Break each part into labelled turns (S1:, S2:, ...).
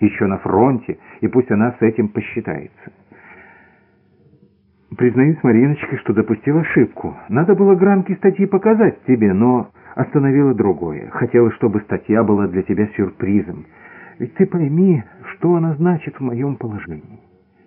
S1: еще на фронте, и пусть она с этим посчитается. Признаюсь, Мариночка, что допустил ошибку. Надо было гранки статьи показать тебе, но остановило другое. Хотела, чтобы статья была для тебя сюрпризом. Ведь ты пойми, что она значит в моем положении.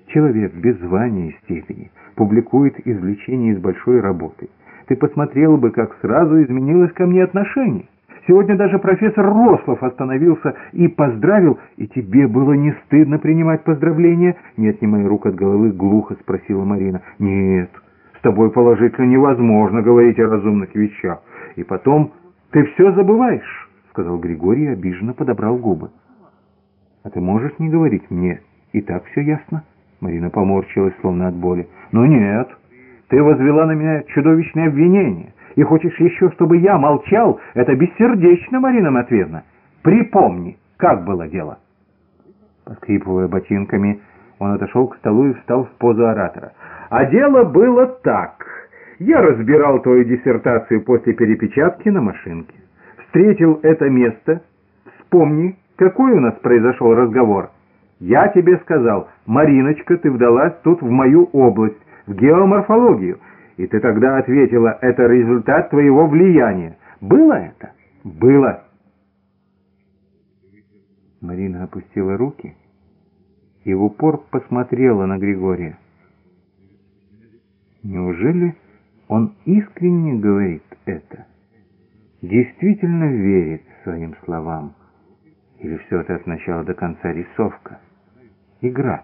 S1: Человек без звания и степени публикует извлечение из большой работы. Ты посмотрел бы, как сразу изменилось ко мне отношение. Сегодня даже профессор Рослов остановился и поздравил, и тебе было не стыдно принимать поздравления? Не отнимая рук от головы, глухо спросила Марина. Нет, с тобой положительно невозможно говорить о разумных вещах. И потом, ты все забываешь, сказал Григорий обиженно подобрал губы. А ты можешь не говорить мне, и так все ясно? Марина поморщилась, словно от боли. «Ну нет, ты возвела на меня чудовищное обвинение, и хочешь еще, чтобы я молчал? Это бессердечно, Марина Матвеевна. Припомни, как было дело». Поскрипывая ботинками, он отошел к столу и встал в позу оратора. «А дело было так. Я разбирал твою диссертацию после перепечатки на машинке. Встретил это место. Вспомни, какой у нас произошел разговор». Я тебе сказал, Мариночка, ты вдалась тут в мою область, в геоморфологию. И ты тогда ответила, это результат твоего влияния. Было это? Было. Марина опустила руки и в упор посмотрела на Григория. Неужели он искренне говорит это? Действительно верит своим словам? Или все это от начала до конца рисовка? игра.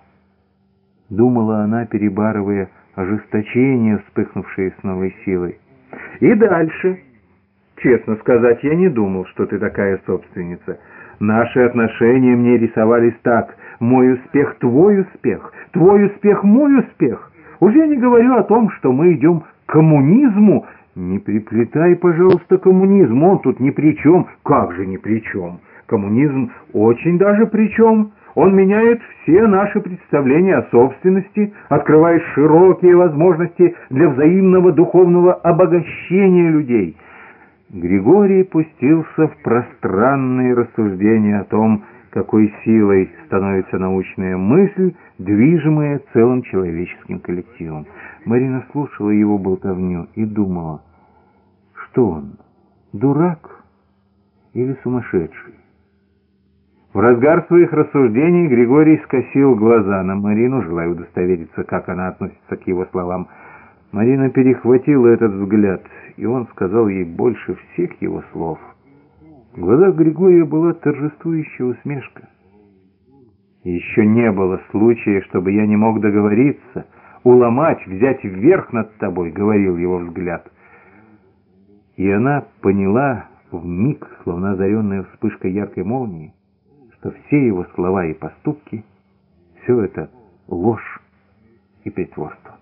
S1: Думала она, перебарывая ожесточение, вспыхнувшее с новой силой. И дальше. Честно сказать, я не думал, что ты такая собственница. Наши отношения мне рисовались так. Мой успех — твой успех, твой успех — мой успех. Уже не говорю о том, что мы идем к коммунизму. Не приплетай, пожалуйста, коммунизм, он тут ни при чем. Как же ни при чем? Коммунизм очень даже при чем. Он меняет все наши представления о собственности, открывает широкие возможности для взаимного духовного обогащения людей. Григорий пустился в пространные рассуждения о том, какой силой становится научная мысль, движимая целым человеческим коллективом. Марина слушала его болтовню и думала, что он, дурак или сумасшедший? В разгар своих рассуждений Григорий скосил глаза на Марину, желая удостовериться, как она относится к его словам. Марина перехватила этот взгляд, и он сказал ей больше всех его слов. В глазах Григория была торжествующая усмешка. Еще не было случая, чтобы я не мог договориться, уломать, взять вверх над тобой, — говорил его взгляд. И она поняла в миг, словно озаренная вспышкой яркой молнии, что все его слова и поступки — все это ложь и притворство.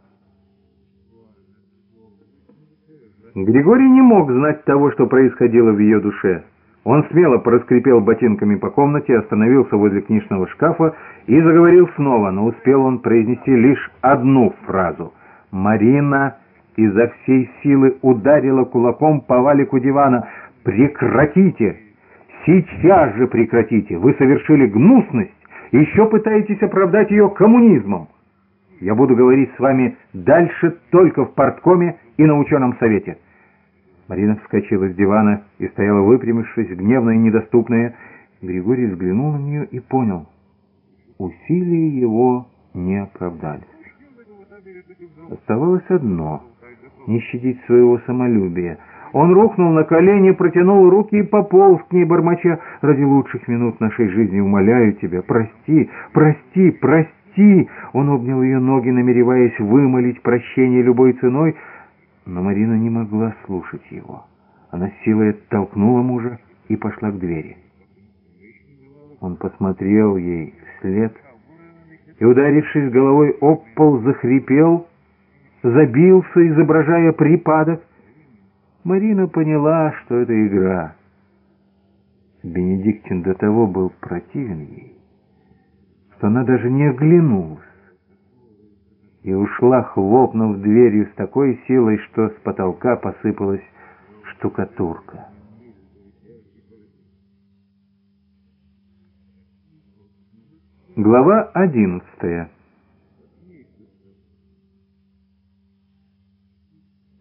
S1: Григорий не мог знать того, что происходило в ее душе. Он смело проскрипел ботинками по комнате, остановился возле книжного шкафа и заговорил снова, но успел он произнести лишь одну фразу. «Марина изо всей силы ударила кулаком по валику дивана. Прекратите!» Сейчас же прекратите. Вы совершили гнусность, еще пытаетесь оправдать ее коммунизмом. Я буду говорить с вами дальше только в парткоме и на ученом совете. Марина вскочила с дивана и стояла выпрямившись, гневная и недоступная. Григорий взглянул на нее и понял. Усилия его не оправдались. Оставалось одно — не щадить своего самолюбия — он рухнул на колени, протянул руки и пополз к ней, бормоча. «Ради лучших минут нашей жизни умоляю тебя, прости, прости, прости!» Он обнял ее ноги, намереваясь вымолить прощение любой ценой, но Марина не могла слушать его. Она силой оттолкнула мужа и пошла к двери. Он посмотрел ей вслед и, ударившись головой об пол, захрипел, забился, изображая припадок, Марина поняла, что это игра. Бенедиктин до того был противен ей, что она даже не оглянулась и ушла, хлопнув дверью с такой силой, что с потолка посыпалась штукатурка. Глава одиннадцатая.